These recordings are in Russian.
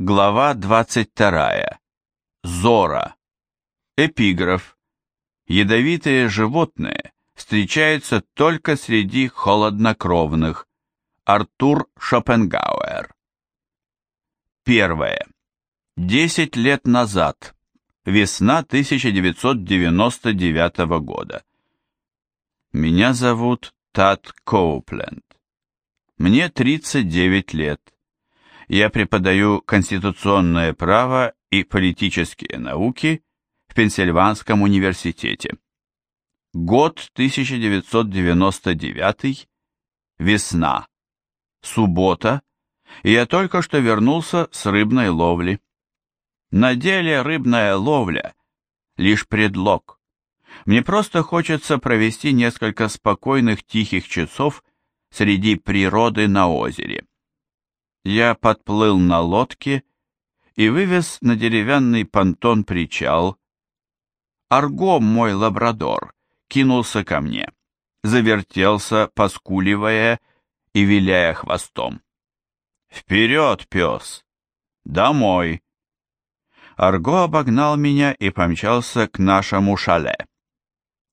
Глава 22. Зора. Эпиграф. Ядовитые животные встречаются только среди холоднокровных. Артур Шопенгауэр. Первое. Десять лет назад. Весна 1999 года. Меня зовут Тат Коупленд. Мне 39 лет. Я преподаю конституционное право и политические науки в Пенсильванском университете. Год 1999, весна, суббота, и я только что вернулся с рыбной ловли. На деле рыбная ловля – лишь предлог. Мне просто хочется провести несколько спокойных тихих часов среди природы на озере. Я подплыл на лодке и вывез на деревянный понтон причал. Арго, мой лабрадор, кинулся ко мне, завертелся, поскуливая и виляя хвостом. «Вперед, пес! Домой!» Арго обогнал меня и помчался к нашему шале.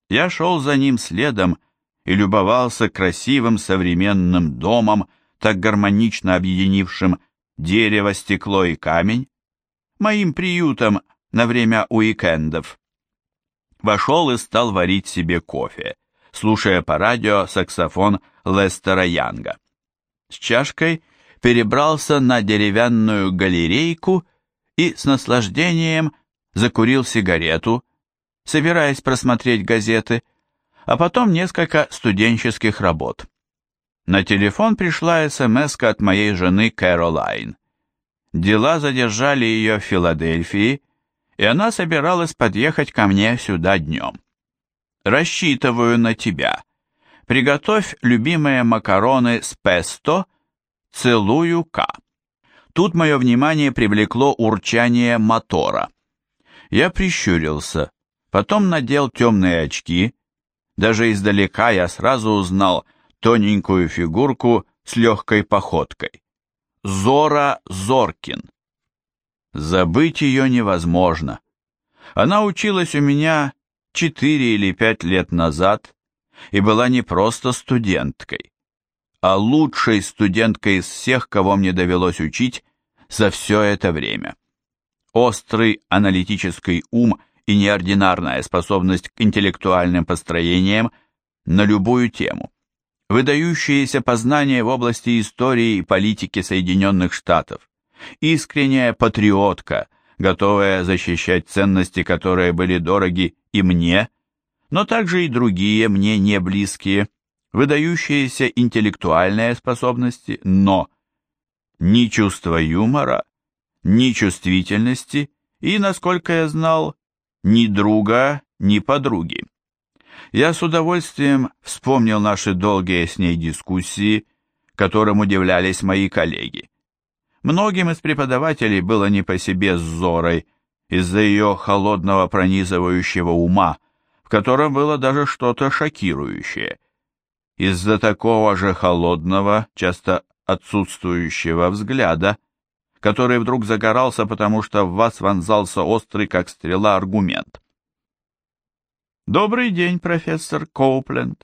Я шел за ним следом и любовался красивым современным домом, так гармонично объединившим дерево, стекло и камень, моим приютом на время уикендов. Вошел и стал варить себе кофе, слушая по радио саксофон Лестера Янга. С чашкой перебрался на деревянную галерейку и с наслаждением закурил сигарету, собираясь просмотреть газеты, а потом несколько студенческих работ. На телефон пришла смс от моей жены Кэролайн. Дела задержали ее в Филадельфии, и она собиралась подъехать ко мне сюда днем. «Рассчитываю на тебя. Приготовь любимые макароны с песто. Целую К». Тут мое внимание привлекло урчание мотора. Я прищурился, потом надел темные очки. Даже издалека я сразу узнал – тоненькую фигурку с легкой походкой. Зора Зоркин. Забыть ее невозможно. Она училась у меня четыре или пять лет назад и была не просто студенткой, а лучшей студенткой из всех, кого мне довелось учить за все это время. Острый аналитический ум и неординарная способность к интеллектуальным построениям на любую тему – выдающиеся познания в области истории и политики Соединенных Штатов, искренняя патриотка, готовая защищать ценности, которые были дороги и мне, но также и другие мне не близкие, выдающиеся интеллектуальные способности, но ни чувство юмора, ни чувствительности и, насколько я знал, ни друга, ни подруги. Я с удовольствием вспомнил наши долгие с ней дискуссии, которым удивлялись мои коллеги. Многим из преподавателей было не по себе с Зорой из-за ее холодного пронизывающего ума, в котором было даже что-то шокирующее. Из-за такого же холодного, часто отсутствующего взгляда, который вдруг загорался, потому что в вас вонзался острый, как стрела, аргумент. «Добрый день, профессор Коупленд!»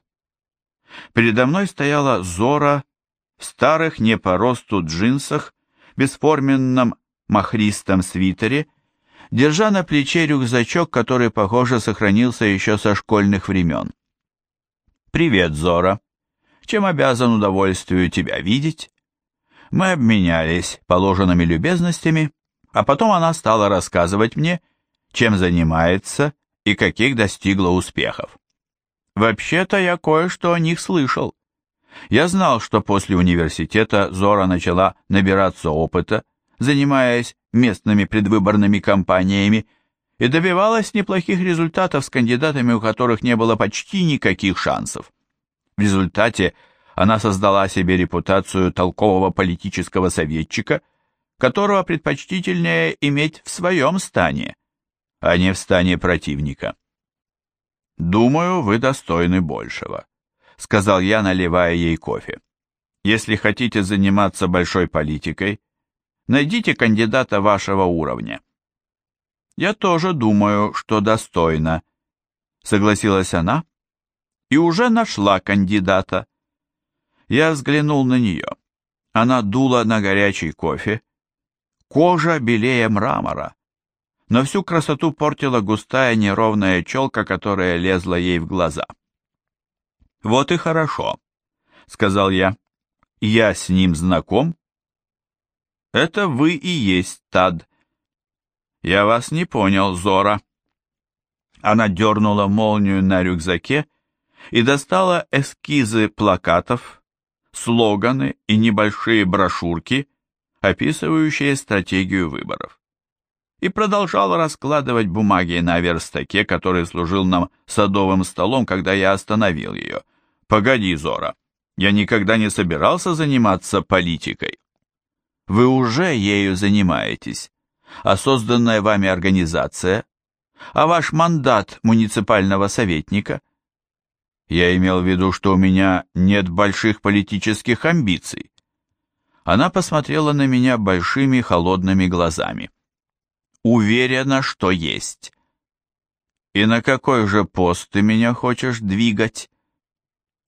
Передо мной стояла Зора в старых не по росту джинсах, бесформенном махристом свитере, держа на плече рюкзачок, который, похоже, сохранился еще со школьных времен. «Привет, Зора! Чем обязан удовольствию тебя видеть?» Мы обменялись положенными любезностями, а потом она стала рассказывать мне, чем занимается, и каких достигла успехов. Вообще-то я кое-что о них слышал. Я знал, что после университета Зора начала набираться опыта, занимаясь местными предвыборными кампаниями, и добивалась неплохих результатов с кандидатами, у которых не было почти никаких шансов. В результате она создала себе репутацию толкового политического советчика, которого предпочтительнее иметь в своем стане, а не в стане противника. «Думаю, вы достойны большего», — сказал я, наливая ей кофе. «Если хотите заниматься большой политикой, найдите кандидата вашего уровня». «Я тоже думаю, что достойно», — согласилась она и уже нашла кандидата. Я взглянул на нее. Она дула на горячий кофе. Кожа белее мрамора. Но всю красоту портила густая неровная челка, которая лезла ей в глаза. «Вот и хорошо», — сказал я. «Я с ним знаком?» «Это вы и есть, Тад». «Я вас не понял, Зора». Она дернула молнию на рюкзаке и достала эскизы плакатов, слоганы и небольшие брошюрки, описывающие стратегию выборов и продолжал раскладывать бумаги на верстаке, который служил нам садовым столом, когда я остановил ее. «Погоди, Зора, я никогда не собирался заниматься политикой». «Вы уже ею занимаетесь, а созданная вами организация, а ваш мандат муниципального советника». Я имел в виду, что у меня нет больших политических амбиций. Она посмотрела на меня большими холодными глазами уверена, что есть. И на какой же пост ты меня хочешь двигать?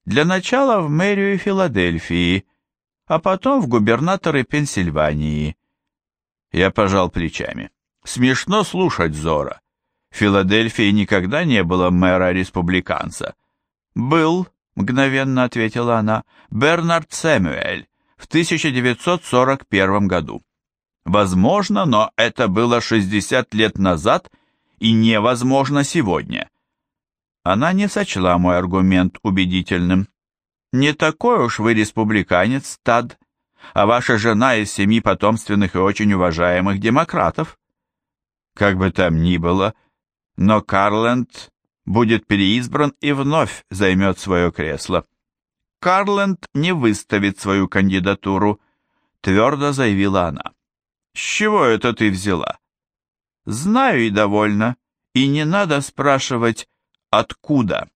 Для начала в мэрию Филадельфии, а потом в губернаторы Пенсильвании. Я пожал плечами. Смешно слушать Зора. В Филадельфии никогда не было мэра-республиканца. «Был», — мгновенно ответила она, — «Бернард Сэмюэль в 1941 году». Возможно, но это было 60 лет назад и невозможно сегодня. Она не сочла мой аргумент убедительным. Не такой уж вы республиканец, Тад, а ваша жена из семи потомственных и очень уважаемых демократов. Как бы там ни было, но Карленд будет переизбран и вновь займет свое кресло. Карленд не выставит свою кандидатуру, твердо заявила она. С чего это ты взяла? Знаю и довольно, и не надо спрашивать, откуда.